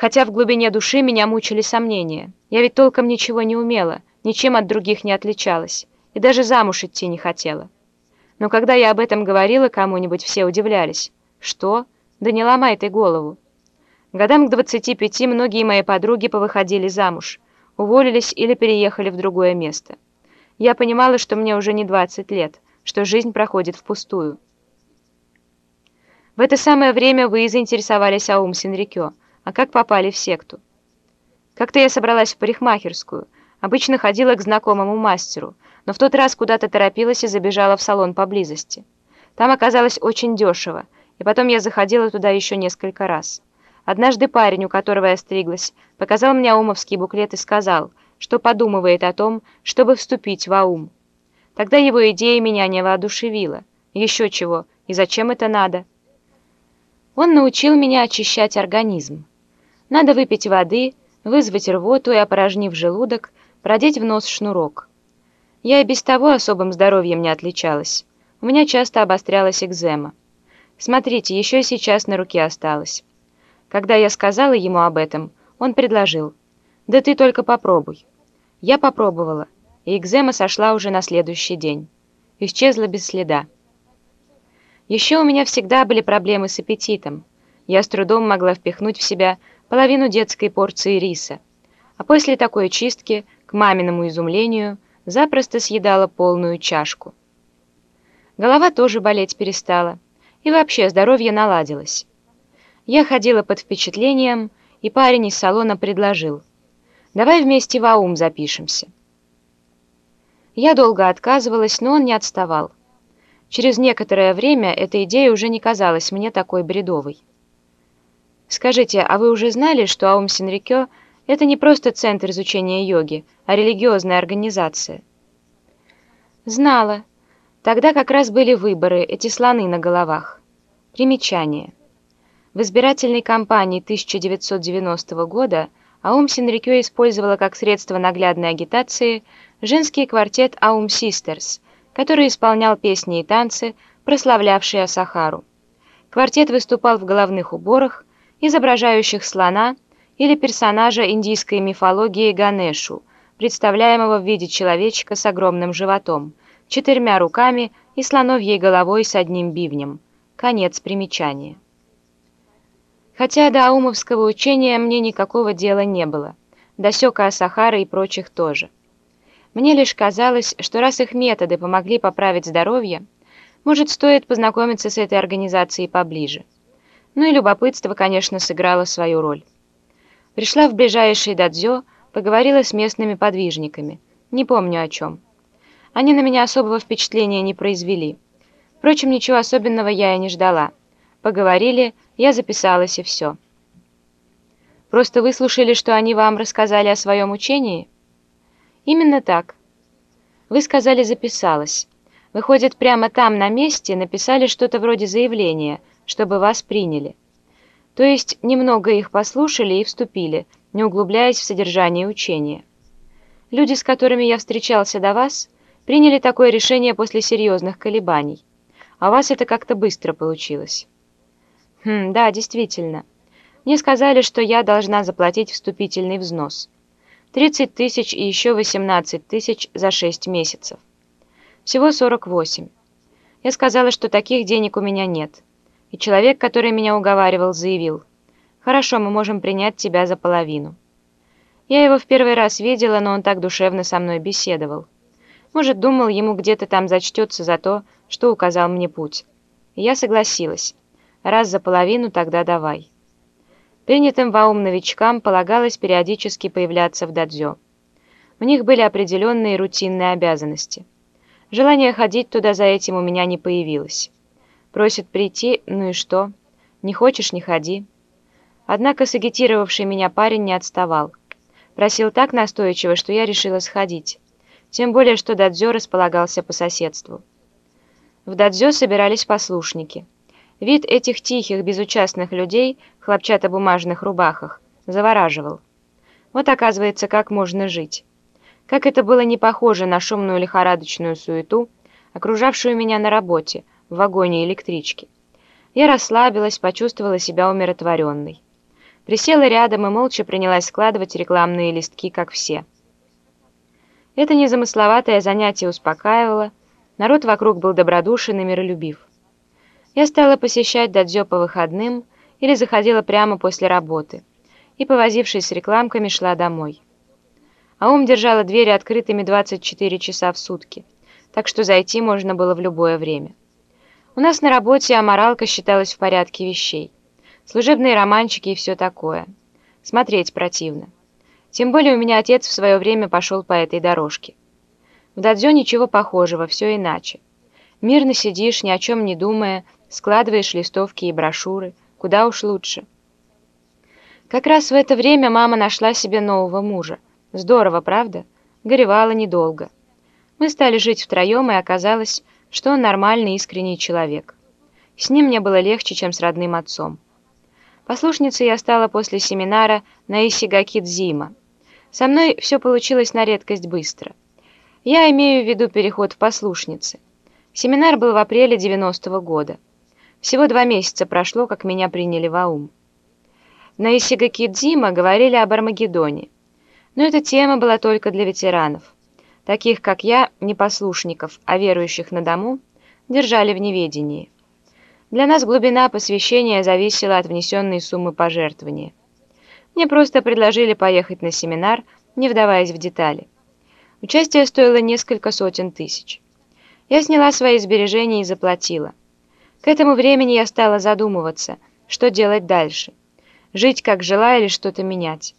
Хотя в глубине души меня мучили сомнения. Я ведь толком ничего не умела, ничем от других не отличалась, и даже замуж идти не хотела. Но когда я об этом говорила кому-нибудь, все удивлялись. «Что? Да не ломай ты голову». Годам к 25 многие мои подруги повыходили замуж, уволились или переехали в другое место. Я понимала, что мне уже не 20 лет, что жизнь проходит впустую. В это самое время вы заинтересовались Аум Синрикё, а как попали в секту? Как-то я собралась в парикмахерскую, обычно ходила к знакомому мастеру, но в тот раз куда-то торопилась и забежала в салон поблизости. Там оказалось очень дешево, и потом я заходила туда еще несколько раз. Однажды парень, у которого я стриглась, показал мне аумовский буклет и сказал, что подумывает о том, чтобы вступить в аум. Тогда его идея меня не воодушевила. Еще чего, и зачем это надо? Он научил меня очищать организм. Надо выпить воды, вызвать рвоту и, опорожнив желудок, продеть в нос шнурок. Я и без того особым здоровьем не отличалась. У меня часто обострялась экзема. Смотрите, еще сейчас на руке осталось. Когда я сказала ему об этом, он предложил. «Да ты только попробуй». Я попробовала, и экзема сошла уже на следующий день. Исчезла без следа. Еще у меня всегда были проблемы с аппетитом. Я с трудом могла впихнуть в себя половину детской порции риса. А после такой чистки, к маминому изумлению, запросто съедала полную чашку. Голова тоже болеть перестала, и вообще здоровье наладилось. Я ходила под впечатлением, и парень из салона предложил. «Давай вместе в АУМ запишемся». Я долго отказывалась, но он не отставал. Через некоторое время эта идея уже не казалась мне такой бредовой. Скажите, а вы уже знали, что Аум Синрикё – это не просто центр изучения йоги, а религиозная организация? Знала. Тогда как раз были выборы, эти слоны на головах. Примечание. В избирательной кампании 1990 года Аум Синрикё использовала как средство наглядной агитации женский квартет Аум Систерс, который исполнял песни и танцы, прославлявшие Асахару. Квартет выступал в головных уборах, изображающих слона или персонажа индийской мифологии Ганешу, представляемого в виде человечка с огромным животом, четырьмя руками и слоновьей головой с одним бивнем. Конец примечания. Хотя до аумовского учения мне никакого дела не было, до Сёка Асахара и прочих тоже. Мне лишь казалось, что раз их методы помогли поправить здоровье, может, стоит познакомиться с этой организацией поближе. Ну и любопытство, конечно, сыграло свою роль. Пришла в ближайший дадзё, поговорила с местными подвижниками. Не помню о чем. Они на меня особого впечатления не произвели. Впрочем, ничего особенного я и не ждала. Поговорили, я записалась и все. Просто выслушали, что они вам рассказали о своем учении? Именно так. Вы сказали «записалась». Выходит, прямо там, на месте, написали что-то вроде заявления – чтобы вас приняли. То есть немного их послушали и вступили, не углубляясь в содержание учения. Люди, с которыми я встречался до вас, приняли такое решение после серьезных колебаний. А у вас это как-то быстро получилось. Хм, да, действительно. Мне сказали, что я должна заплатить вступительный взнос. 30 тысяч и еще 18 тысяч за 6 месяцев. Всего 48. Я сказала, что таких денег у меня нет. И человек, который меня уговаривал, заявил, «Хорошо, мы можем принять тебя за половину». Я его в первый раз видела, но он так душевно со мной беседовал. Может, думал, ему где-то там зачтется за то, что указал мне путь. И я согласилась. Раз за половину, тогда давай. Принятым ваум новичкам полагалось периодически появляться в дадзё. У них были определенные рутинные обязанности. Желание ходить туда за этим у меня не появилось. Просит прийти, ну и что? Не хочешь, не ходи. Однако сагитировавший меня парень не отставал. Просил так настойчиво, что я решила сходить. Тем более, что дадзё располагался по соседству. В дадзё собирались послушники. Вид этих тихих, безучастных людей в хлопчатобумажных рубахах завораживал. Вот оказывается, как можно жить. Как это было не похоже на шумную лихорадочную суету, окружавшую меня на работе, в вагоне электрички. Я расслабилась, почувствовала себя умиротворенной. Присела рядом и молча принялась складывать рекламные листки, как все. Это незамысловатое занятие успокаивало, народ вокруг был добродушен и миролюбив. Я стала посещать дадзё по выходным или заходила прямо после работы и, повозившись с рекламками, шла домой. Аум держала двери открытыми 24 часа в сутки, так что зайти можно было в любое время. У нас на работе аморалка считалась в порядке вещей. Служебные романчики и все такое. Смотреть противно. Тем более у меня отец в свое время пошел по этой дорожке. В дадзё ничего похожего, все иначе. Мирно сидишь, ни о чем не думая, складываешь листовки и брошюры, куда уж лучше. Как раз в это время мама нашла себе нового мужа. Здорово, правда? Горевала недолго. Мы стали жить втроем, и оказалось, что он нормальный, искренний человек. С ним мне было легче, чем с родным отцом. Послушницей я стала после семинара на Исигакидзима. Со мной все получилось на редкость быстро. Я имею в виду переход в послушницы. Семинар был в апреле 90-го года. Всего два месяца прошло, как меня приняли в АУМ. На Исигакидзима говорили об Армагеддоне. Но эта тема была только для ветеранов. Таких, как я, не послушников, а верующих на дому, держали в неведении. Для нас глубина посвящения зависела от внесенной суммы пожертвования. Мне просто предложили поехать на семинар, не вдаваясь в детали. Участие стоило несколько сотен тысяч. Я сняла свои сбережения и заплатила. К этому времени я стала задумываться, что делать дальше. Жить как жила или что-то менять.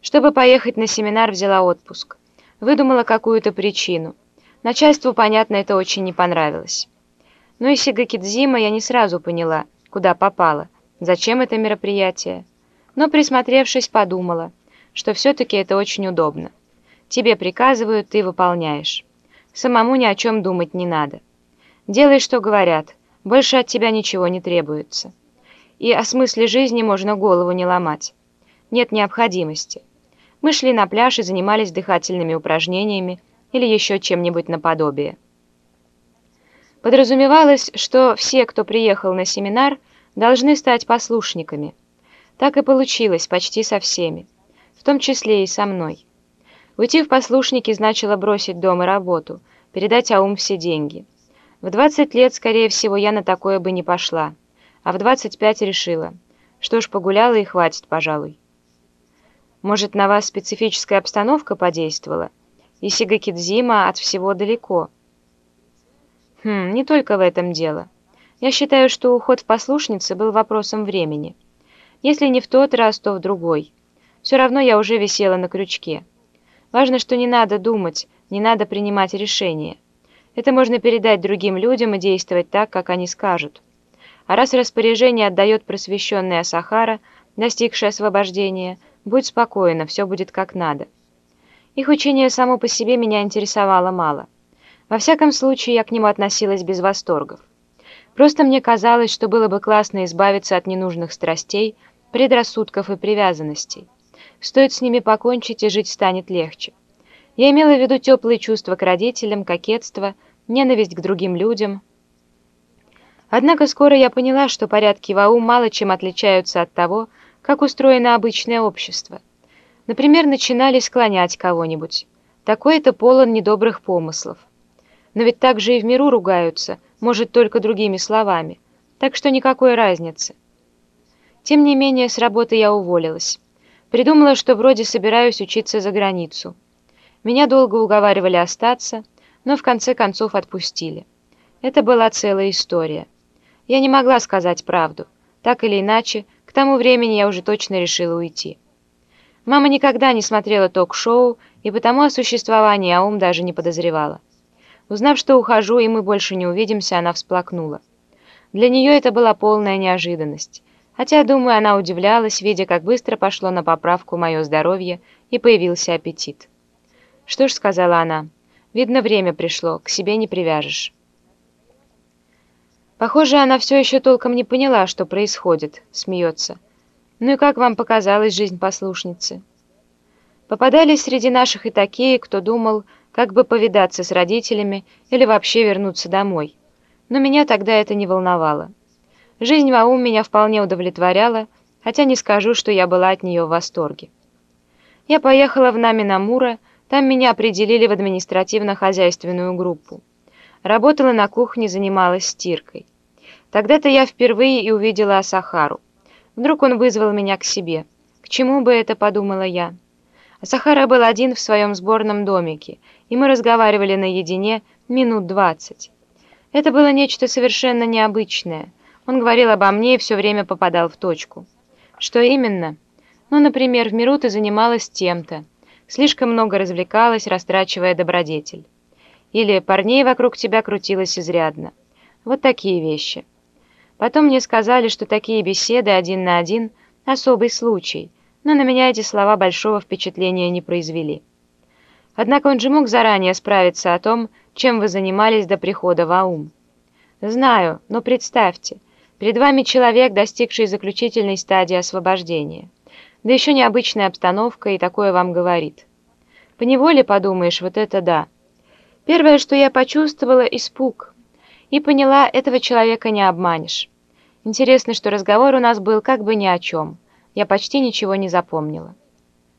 Чтобы поехать на семинар, взяла отпуск. Выдумала какую-то причину. Начальству, понятно, это очень не понравилось. Но и Сигакидзима я не сразу поняла, куда попала, зачем это мероприятие. Но, присмотревшись, подумала, что все-таки это очень удобно. Тебе приказывают, ты выполняешь. Самому ни о чем думать не надо. Делай, что говорят, больше от тебя ничего не требуется. И о смысле жизни можно голову не ломать. Нет необходимости. Мы шли на пляж и занимались дыхательными упражнениями или еще чем-нибудь наподобие. Подразумевалось, что все, кто приехал на семинар, должны стать послушниками. Так и получилось почти со всеми, в том числе и со мной. Уйти в послушники значило бросить дом и работу, передать Аум все деньги. В 20 лет, скорее всего, я на такое бы не пошла, а в 25 решила, что ж, погуляла и хватит, пожалуй. Может, на вас специфическая обстановка подействовала? И Сигакидзима от всего далеко – Хм, не только в этом дело. Я считаю, что уход в послушницы был вопросом времени. Если не в тот раз, то в другой. Все равно я уже висела на крючке. Важно, что не надо думать, не надо принимать решения. Это можно передать другим людям и действовать так, как они скажут. А раз распоряжение отдает просвещенная Сахара, достигшая освобождения, будь спокойна, все будет как надо. Их учение само по себе меня интересовало мало. Во всяком случае, я к нему относилась без восторгов. Просто мне казалось, что было бы классно избавиться от ненужных страстей, предрассудков и привязанностей. Стоит с ними покончить, и жить станет легче. Я имела в виду теплые чувства к родителям, кокетство, ненависть к другим людям. Однако скоро я поняла, что порядки ВАУ мало чем отличаются от того, как устроено обычное общество. Например, начинали склонять кого-нибудь. Такой-то полон недобрых помыслов. Но ведь так же и в миру ругаются, может, только другими словами. Так что никакой разницы. Тем не менее, с работы я уволилась. Придумала, что вроде собираюсь учиться за границу. Меня долго уговаривали остаться, но в конце концов отпустили. Это была целая история. Я не могла сказать правду. Так или иначе, к тому времени я уже точно решила уйти. Мама никогда не смотрела ток-шоу, и потому о существовании Аум даже не подозревала. Узнав, что ухожу, и мы больше не увидимся, она всплакнула. Для нее это была полная неожиданность. Хотя, думаю, она удивлялась, видя, как быстро пошло на поправку мое здоровье и появился аппетит. «Что ж», — сказала она, — «видно, время пришло, к себе не привяжешь». Похоже, она все еще толком не поняла, что происходит, смеется. «Ну и как вам показалась жизнь послушницы?» Попадались среди наших и такие, кто думал, как бы повидаться с родителями или вообще вернуться домой. Но меня тогда это не волновало. Жизнь в АУМ меня вполне удовлетворяла, хотя не скажу, что я была от нее в восторге. Я поехала в Наминамура, там меня определили в административно-хозяйственную группу. Работала на кухне, занималась стиркой. Тогда-то я впервые и увидела Асахару. Вдруг он вызвал меня к себе. К чему бы это, подумала я. Асахара был один в своем сборном домике, и мы разговаривали наедине минут двадцать. Это было нечто совершенно необычное. Он говорил обо мне и все время попадал в точку. Что именно? Ну, например, в миру ты занималась тем-то. Слишком много развлекалась, растрачивая добродетель. Или парней вокруг тебя крутилось изрядно. Вот такие вещи. Потом мне сказали, что такие беседы один на один – особый случай, но на меня эти слова большого впечатления не произвели. Однако он же мог заранее справиться о том, чем вы занимались до прихода в Аум. Знаю, но представьте, перед вами человек, достигший заключительной стадии освобождения. Да еще необычная обстановка, и такое вам говорит. Поневоле подумаешь, вот это да. Первое, что я почувствовала – испуг – и поняла, этого человека не обманешь. Интересно, что разговор у нас был как бы ни о чем. Я почти ничего не запомнила.